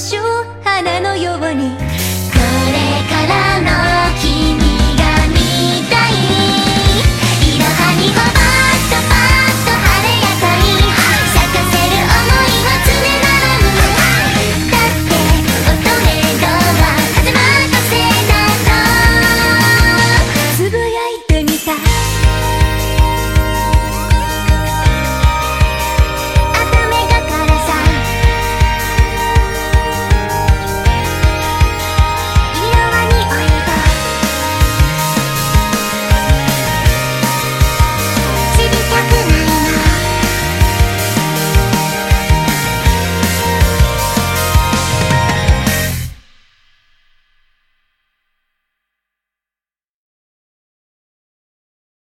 し花のように。